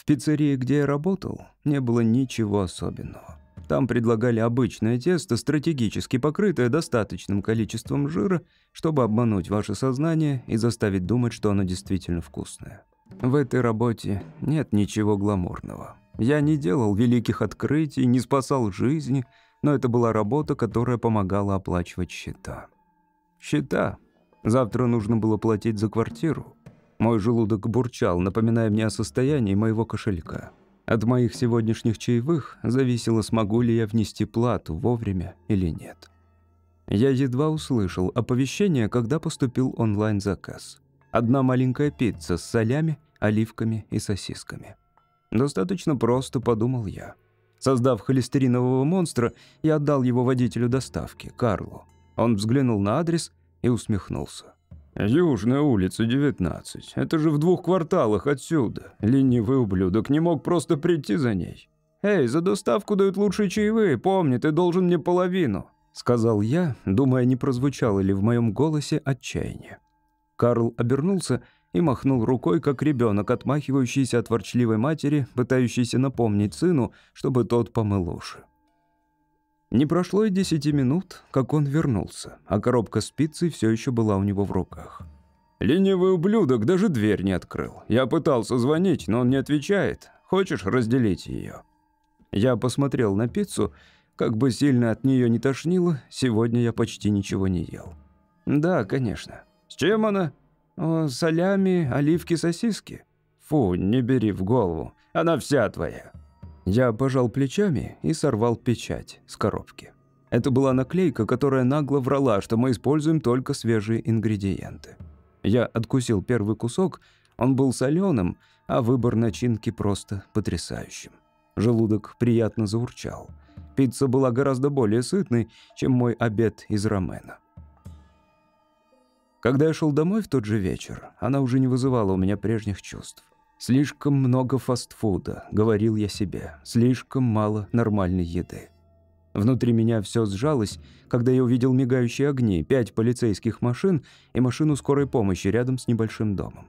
В пиццерии, где я работал, не было ничего особенного. Там предлагали обычное тесто, стратегически покрытое достаточным количеством жира, чтобы обмануть ваше сознание и заставить думать, что оно действительно вкусное. В этой работе нет ничего гламурного. Я не делал великих открытий, не спасал жизни, но это была работа, которая помогала оплачивать счета. Счета. Завтра нужно было платить за квартиру. Мой желудок бурчал, напоминая мне о состоянии моего кошелька. От моих сегодняшних чаевых зависело, смогу ли я внести плату вовремя или нет. Я едва услышал оповещение, когда поступил онлайн-заказ. Одна маленькая пицца с солями, оливками и сосисками. Достаточно просто, подумал я. Создав холестеринового монстра, я отдал его водителю доставки, Карлу. Он взглянул на адрес и усмехнулся. «Южная улица, 19. Это же в двух кварталах отсюда. Ленивый ублюдок не мог просто прийти за ней. Эй, за доставку дают лучшие чаевые, помни, ты должен мне половину», — сказал я, думая, не прозвучало ли в моем голосе отчаяние. Карл обернулся и махнул рукой, как ребенок, отмахивающийся от ворчливой матери, пытающийся напомнить сыну, чтобы тот помыл уши. Не прошло и десяти минут, как он вернулся, а коробка с все еще была у него в руках. «Ленивый ублюдок даже дверь не открыл. Я пытался звонить, но он не отвечает. Хочешь разделить ее?» Я посмотрел на пиццу. Как бы сильно от нее не тошнило, сегодня я почти ничего не ел. «Да, конечно. С чем она?» О, «Солями, оливки, сосиски». «Фу, не бери в голову. Она вся твоя». Я пожал плечами и сорвал печать с коробки. Это была наклейка, которая нагло врала, что мы используем только свежие ингредиенты. Я откусил первый кусок, он был соленым, а выбор начинки просто потрясающим. Желудок приятно заурчал. Пицца была гораздо более сытной, чем мой обед из рамена. Когда я шел домой в тот же вечер, она уже не вызывала у меня прежних чувств. «Слишком много фастфуда», — говорил я себе, — «слишком мало нормальной еды». Внутри меня все сжалось, когда я увидел мигающие огни, пять полицейских машин и машину скорой помощи рядом с небольшим домом.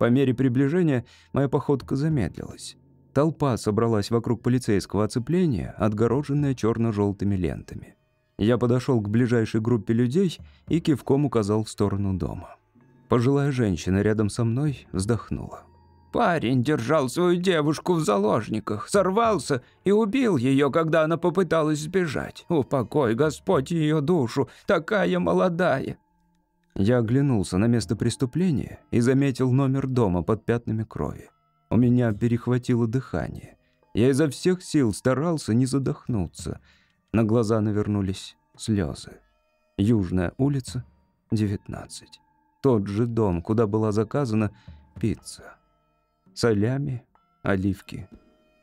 По мере приближения моя походка замедлилась. Толпа собралась вокруг полицейского оцепления, отгороженная черно-желтыми лентами. Я подошел к ближайшей группе людей и кивком указал в сторону дома. Пожилая женщина рядом со мной вздохнула. Парень держал свою девушку в заложниках, сорвался и убил ее, когда она попыталась сбежать. Упокой, Господь, ее душу, такая молодая. Я оглянулся на место преступления и заметил номер дома под пятнами крови. У меня перехватило дыхание. Я изо всех сил старался не задохнуться. На глаза навернулись слезы. Южная улица, 19. Тот же дом, куда была заказана пицца солями, оливки,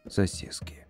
сосиски.